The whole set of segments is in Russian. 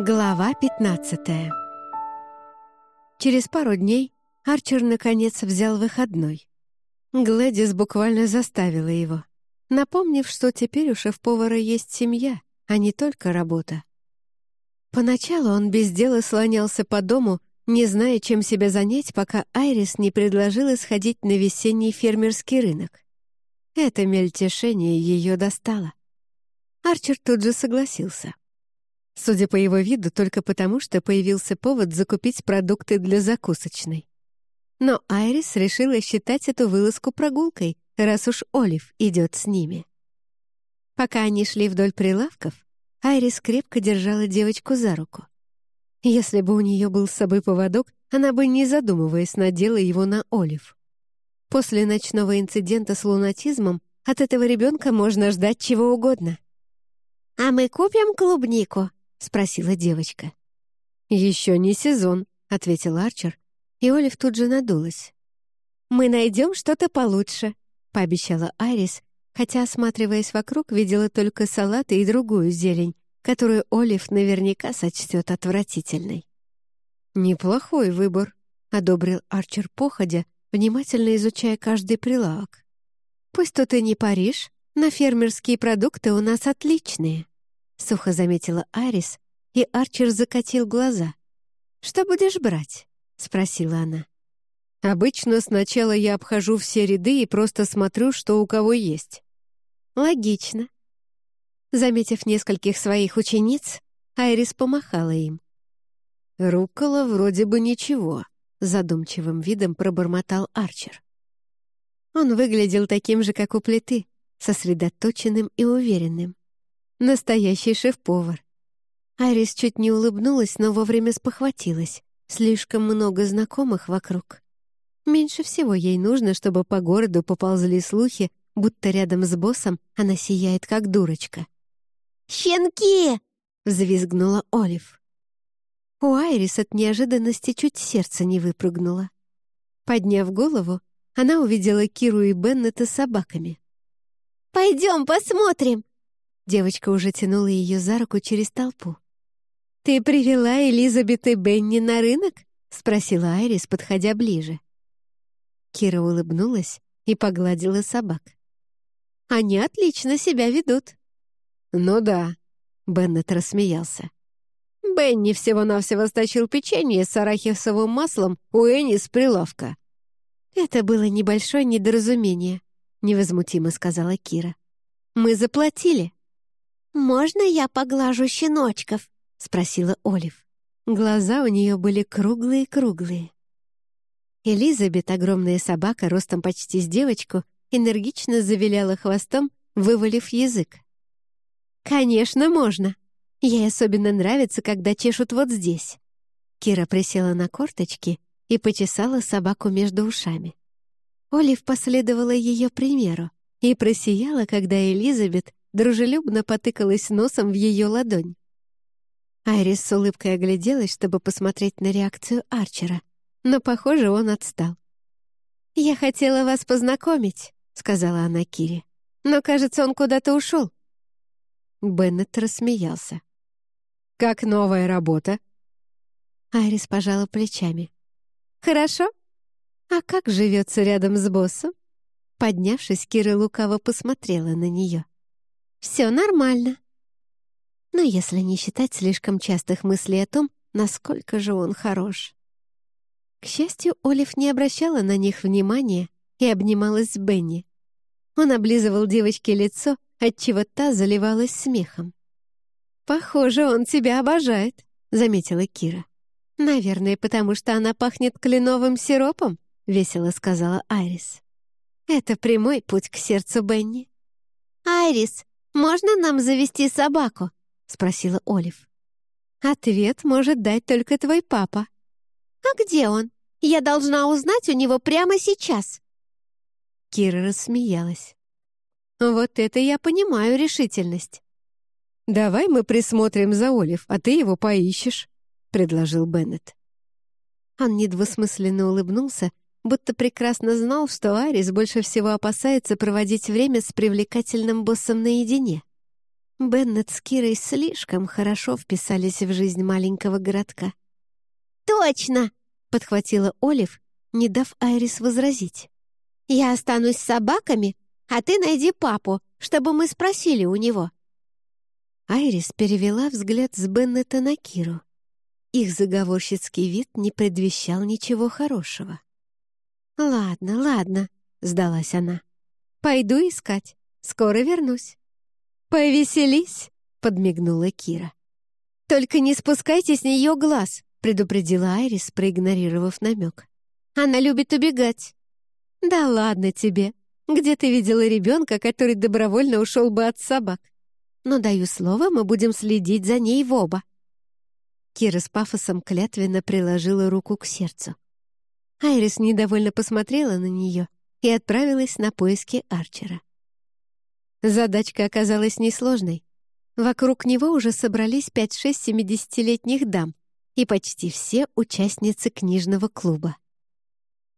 Глава 15 Через пару дней Арчер наконец взял выходной. Глэдис буквально заставила его, напомнив, что теперь у шеф-повара есть семья, а не только работа. Поначалу он без дела слонялся по дому, не зная, чем себя занять, пока Айрис не предложила сходить на весенний фермерский рынок. Это мельтешение ее достало. Арчер тут же согласился. Судя по его виду, только потому, что появился повод закупить продукты для закусочной. Но Айрис решила считать эту вылазку прогулкой, раз уж Олив идет с ними. Пока они шли вдоль прилавков, Айрис крепко держала девочку за руку. Если бы у нее был с собой поводок, она бы, не задумываясь, надела его на Олив. После ночного инцидента с лунатизмом от этого ребенка можно ждать чего угодно. «А мы купим клубнику?» — спросила девочка. «Еще не сезон», — ответил Арчер, и Олив тут же надулась. «Мы найдем что-то получше», — пообещала Айрис, хотя, осматриваясь вокруг, видела только салаты и другую зелень, которую Олив наверняка сочтет отвратительной. «Неплохой выбор», — одобрил Арчер походя, внимательно изучая каждый прилавок. «Пусть тут и не Париж, но фермерские продукты у нас отличные», — сухо заметила Арис, и Арчер закатил глаза. «Что будешь брать?» — спросила она. «Обычно сначала я обхожу все ряды и просто смотрю, что у кого есть». «Логично». Заметив нескольких своих учениц, Айрис помахала им. «Рукола вроде бы ничего», — задумчивым видом пробормотал Арчер. Он выглядел таким же, как у плиты, сосредоточенным и уверенным. Настоящий шеф-повар. Арис чуть не улыбнулась, но вовремя спохватилась. Слишком много знакомых вокруг. Меньше всего ей нужно, чтобы по городу поползли слухи, будто рядом с боссом она сияет как дурочка. «Щенки!» — взвизгнула Олив. У Айрис от неожиданности чуть сердце не выпрыгнуло. Подняв голову, она увидела Киру и Беннета с собаками. «Пойдем посмотрим!» Девочка уже тянула ее за руку через толпу. «Ты привела Элизабет и Бенни на рынок?» — спросила Айрис, подходя ближе. Кира улыбнулась и погладила собак. «Они отлично себя ведут». «Ну да», — Беннет рассмеялся. «Бенни всего-навсего стащил печенье с арахисовым маслом у Энни с прилавка». «Это было небольшое недоразумение», — невозмутимо сказала Кира. «Мы заплатили». «Можно я поглажу щеночков?» — спросила Олив. Глаза у нее были круглые-круглые. Элизабет, огромная собака, ростом почти с девочку, энергично завиляла хвостом, вывалив язык. «Конечно, можно. Ей особенно нравится, когда чешут вот здесь». Кира присела на корточки и почесала собаку между ушами. Олив последовала ее примеру и просияла, когда Элизабет дружелюбно потыкалась носом в ее ладонь. Айрис с улыбкой огляделась, чтобы посмотреть на реакцию Арчера, но, похоже, он отстал. «Я хотела вас познакомить», — сказала она Кире, «но, кажется, он куда-то ушел». Беннет рассмеялся. «Как новая работа?» Айрис пожала плечами. «Хорошо. А как живется рядом с боссом?» Поднявшись, Кира лукаво посмотрела на нее. Все нормально. Но если не считать слишком частых мыслей о том, насколько же он хорош. К счастью, Олив не обращала на них внимания и обнималась с Бенни. Он облизывал девочке лицо, отчего та заливалась смехом. «Похоже, он тебя обожает», — заметила Кира. «Наверное, потому что она пахнет кленовым сиропом», — весело сказала Айрис. «Это прямой путь к сердцу Бенни». «Айрис, «Можно нам завести собаку?» — спросила Олив. «Ответ может дать только твой папа». «А где он? Я должна узнать у него прямо сейчас». Кира рассмеялась. «Вот это я понимаю решительность». «Давай мы присмотрим за Олив, а ты его поищешь», — предложил Беннет. Он недвусмысленно улыбнулся, будто прекрасно знал, что Арис больше всего опасается проводить время с привлекательным боссом наедине. Беннет с Кирой слишком хорошо вписались в жизнь маленького городка. «Точно!» — подхватила Олив, не дав Айрис возразить. «Я останусь с собаками, а ты найди папу, чтобы мы спросили у него». Айрис перевела взгляд с Беннета на Киру. Их заговорщицкий вид не предвещал ничего хорошего. «Ладно, ладно», — сдалась она. «Пойду искать. Скоро вернусь». «Повеселись», — подмигнула Кира. «Только не спускайте с нее глаз», — предупредила Айрис, проигнорировав намек. «Она любит убегать». «Да ладно тебе. Где ты видела ребенка, который добровольно ушел бы от собак? Но, даю слово, мы будем следить за ней в оба». Кира с пафосом клятвенно приложила руку к сердцу. Айрис недовольно посмотрела на нее и отправилась на поиски Арчера. Задачка оказалась несложной. Вокруг него уже собрались 5-6 семидесятилетних дам и почти все участницы книжного клуба.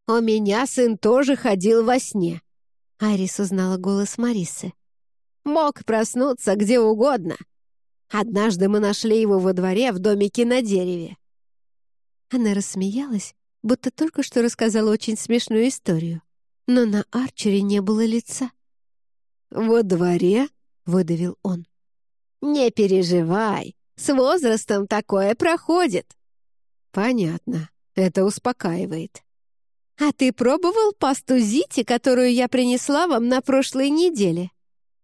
«У меня сын тоже ходил во сне», — Айрис узнала голос Марисы. «Мог проснуться где угодно. Однажды мы нашли его во дворе в домике на дереве». Она рассмеялась, будто только что рассказала очень смешную историю. Но на Арчере не было лица. «Во дворе?» — выдавил он. «Не переживай, с возрастом такое проходит». «Понятно, это успокаивает». «А ты пробовал пасту Зити, которую я принесла вам на прошлой неделе?»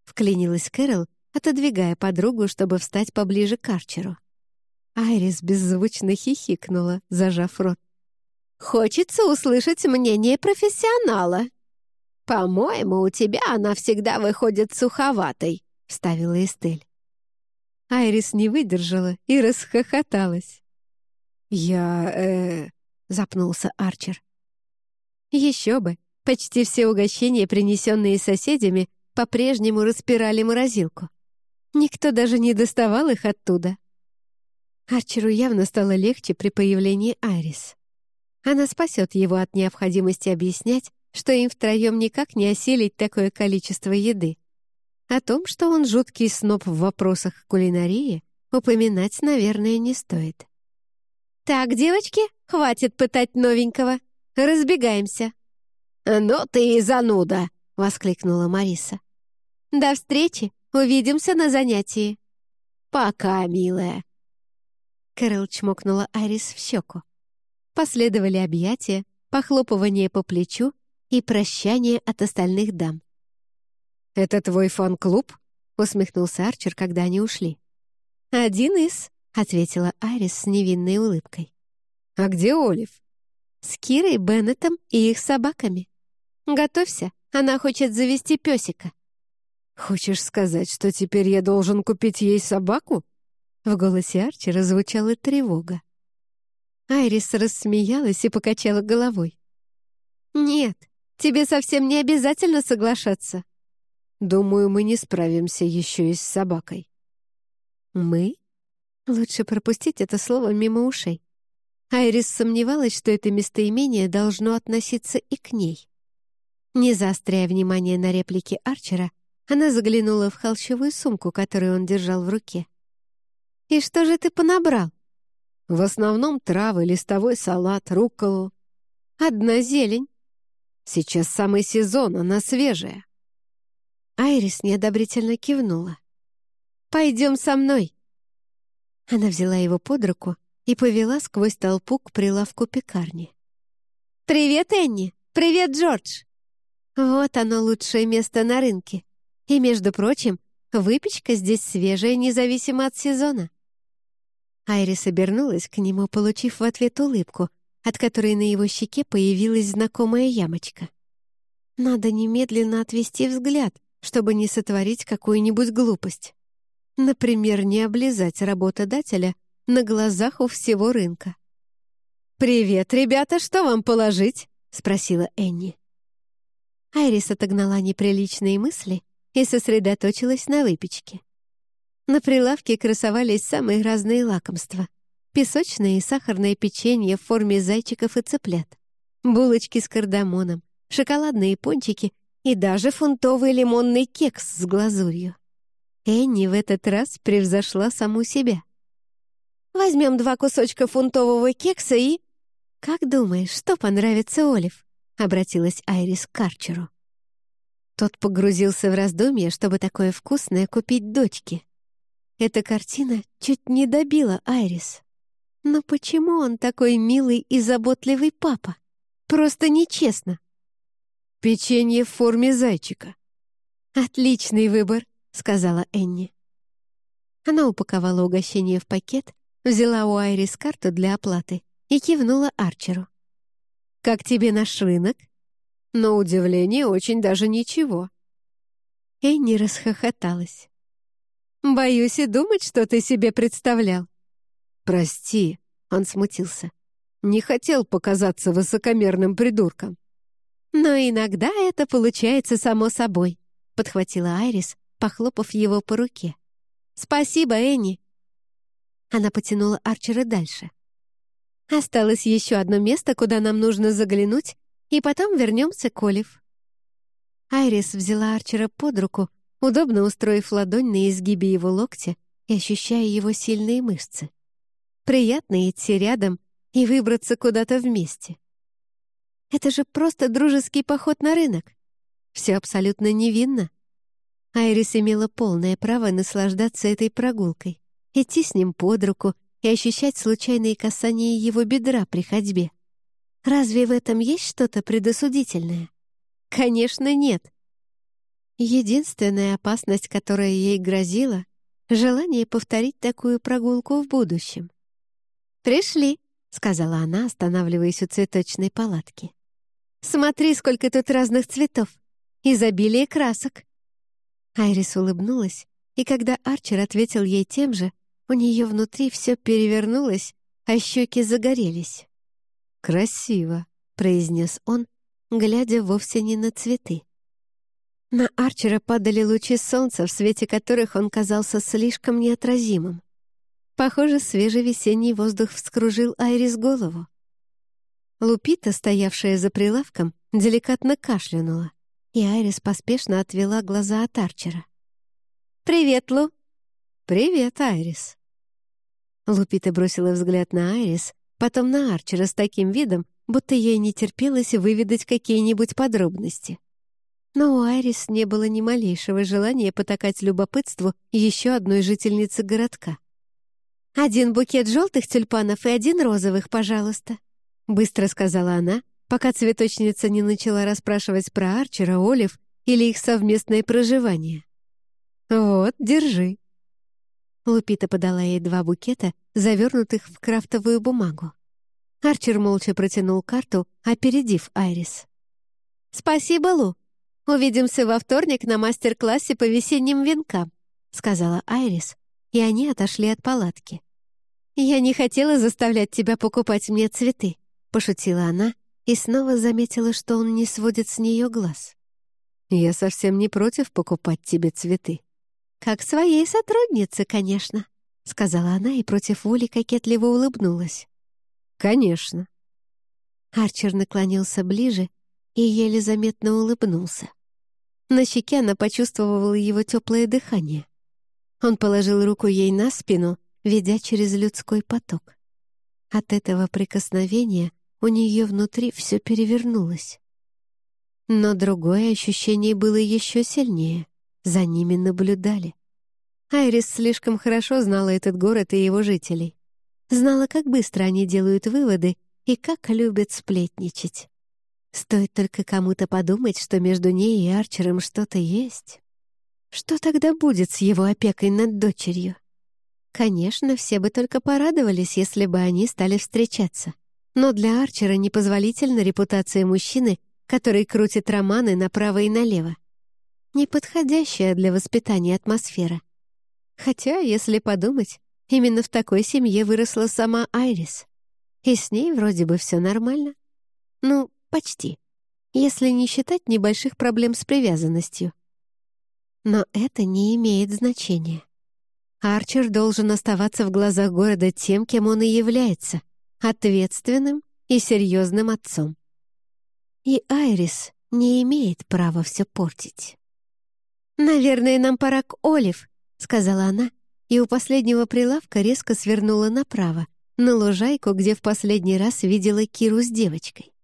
Вклинилась Кэрол, отодвигая подругу, чтобы встать поближе к Арчеру. Айрис беззвучно хихикнула, зажав рот. «Хочется услышать мнение профессионала». «По-моему, у тебя она всегда выходит суховатой», — вставила Эстель. Айрис не выдержала и расхохоталась. «Я... э...» — запнулся Арчер. Еще бы, почти все угощения, принесенные соседями, по-прежнему распирали морозилку. Никто даже не доставал их оттуда. Арчеру явно стало легче при появлении Айрис. Она спасет его от необходимости объяснять, что им втроем никак не осилить такое количество еды. О том, что он жуткий сноб в вопросах кулинарии, упоминать, наверное, не стоит. «Так, девочки, хватит пытать новенького. Разбегаемся». «Ну ты и зануда!» — воскликнула Мариса. «До встречи! Увидимся на занятии!» «Пока, милая!» Кэрол чмокнула Айрис в щеку. Последовали объятия, похлопывание по плечу и прощание от остальных дам. «Это твой фан-клуб?» — усмехнулся Арчер, когда они ушли. «Один из», — ответила Айрис с невинной улыбкой. «А где Олив?» «С Кирой, Беннетом и их собаками. Готовься, она хочет завести песика». «Хочешь сказать, что теперь я должен купить ей собаку?» В голосе Арчера звучала тревога. Айрис рассмеялась и покачала головой. «Нет, тебе совсем не обязательно соглашаться». «Думаю, мы не справимся еще и с собакой». «Мы?» Лучше пропустить это слово мимо ушей. Айрис сомневалась, что это местоимение должно относиться и к ней. Не заостряя внимание на реплике Арчера, она заглянула в холщовую сумку, которую он держал в руке. «И что же ты понабрал?» «В основном травы, листовой салат, рукколу. Одна зелень». «Сейчас самый сезон, она свежая». Айрис неодобрительно кивнула. «Пойдем со мной». Она взяла его под руку и повела сквозь толпу к прилавку пекарни. «Привет, Энни! Привет, Джордж!» Вот оно лучшее место на рынке. И, между прочим, выпечка здесь свежая, независимо от сезона. Айрис обернулась к нему, получив в ответ улыбку, от которой на его щеке появилась знакомая ямочка. Надо немедленно отвести взгляд, чтобы не сотворить какую-нибудь глупость. Например, не облизать работодателя на глазах у всего рынка. «Привет, ребята, что вам положить?» — спросила Энни. Айрис отогнала неприличные мысли и сосредоточилась на выпечке. На прилавке красовались самые разные лакомства. Песочное и сахарное печенье в форме зайчиков и цыплят, булочки с кардамоном, шоколадные пончики и даже фунтовый лимонный кекс с глазурью. Энни в этот раз превзошла саму себя. «Возьмем два кусочка фунтового кекса и...» «Как думаешь, что понравится Олив?» — обратилась Айрис к Арчеру. Тот погрузился в раздумье, чтобы такое вкусное купить дочке. Эта картина чуть не добила Айрис. Но почему он такой милый и заботливый папа? Просто нечестно. Печенье в форме зайчика. Отличный выбор, сказала Энни. Она упаковала угощение в пакет, взяла у Айрис карту для оплаты и кивнула Арчеру. «Как тебе наш рынок?» «На удивление, очень даже ничего». Энни расхохоталась. «Боюсь и думать, что ты себе представлял». «Прости», — он смутился. «Не хотел показаться высокомерным придурком». «Но иногда это получается само собой», — подхватила Айрис, похлопав его по руке. «Спасибо, Энни!» Она потянула Арчера дальше. «Осталось еще одно место, куда нам нужно заглянуть, и потом вернемся к Олив». Айрис взяла Арчера под руку, удобно устроив ладонь на изгибе его локтя и ощущая его сильные мышцы. Приятно идти рядом и выбраться куда-то вместе. Это же просто дружеский поход на рынок. Все абсолютно невинно. Айрис имела полное право наслаждаться этой прогулкой, идти с ним под руку и ощущать случайные касания его бедра при ходьбе. Разве в этом есть что-то предосудительное? Конечно, нет. Единственная опасность, которая ей грозила — желание повторить такую прогулку в будущем. «Пришли», — сказала она, останавливаясь у цветочной палатки. «Смотри, сколько тут разных цветов! Изобилие красок!» Айрис улыбнулась, и когда Арчер ответил ей тем же, у нее внутри все перевернулось, а щеки загорелись. «Красиво», — произнес он, глядя вовсе не на цветы. На Арчера падали лучи солнца, в свете которых он казался слишком неотразимым. Похоже, свежий весенний воздух вскружил Айрис голову. Лупита, стоявшая за прилавком, деликатно кашлянула и Айрис поспешно отвела глаза от Арчера. «Привет, Лу!» «Привет, Айрис!» Лупита бросила взгляд на Айрис, потом на Арчера с таким видом, будто ей не терпелось выведать какие-нибудь подробности. Но у Айрис не было ни малейшего желания потакать любопытству еще одной жительницы городка. «Один букет желтых тюльпанов и один розовых, пожалуйста», — быстро сказала она, пока цветочница не начала расспрашивать про Арчера, Олив или их совместное проживание. «Вот, держи». Лупита подала ей два букета, завернутых в крафтовую бумагу. Арчер молча протянул карту, опередив Айрис. «Спасибо, Лу. Увидимся во вторник на мастер-классе по весенним венкам», сказала Айрис, и они отошли от палатки. «Я не хотела заставлять тебя покупать мне цветы», пошутила она и снова заметила, что он не сводит с нее глаз. «Я совсем не против покупать тебе цветы». «Как своей сотруднице, конечно», — сказала она и против воли кокетливо улыбнулась. «Конечно». Арчер наклонился ближе и еле заметно улыбнулся. На щеке она почувствовала его теплое дыхание. Он положил руку ей на спину, ведя через людской поток. От этого прикосновения у нее внутри все перевернулось. Но другое ощущение было еще сильнее. За ними наблюдали. Айрис слишком хорошо знала этот город и его жителей. Знала, как быстро они делают выводы и как любят сплетничать. Стоит только кому-то подумать, что между ней и Арчером что-то есть. Что тогда будет с его опекой над дочерью? Конечно, все бы только порадовались, если бы они стали встречаться. Но для Арчера непозволительна репутация мужчины, который крутит романы направо и налево. Неподходящая для воспитания атмосфера. Хотя, если подумать, именно в такой семье выросла сама Айрис. И с ней вроде бы все нормально. Ну, почти. Если не считать небольших проблем с привязанностью. Но это не имеет значения. Арчер должен оставаться в глазах города тем, кем он и является — ответственным и серьезным отцом. И Айрис не имеет права все портить. «Наверное, нам пора к Олив», — сказала она, и у последнего прилавка резко свернула направо, на лужайку, где в последний раз видела Киру с девочкой.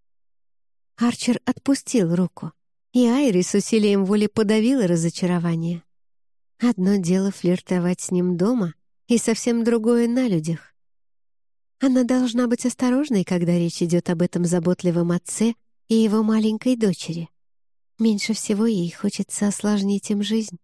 Арчер отпустил руку, и Айри с усилием воли подавила разочарование. Одно дело флиртовать с ним дома, и совсем другое на людях. Она должна быть осторожной, когда речь идет об этом заботливом отце и его маленькой дочери. Меньше всего ей хочется осложнить им жизнь.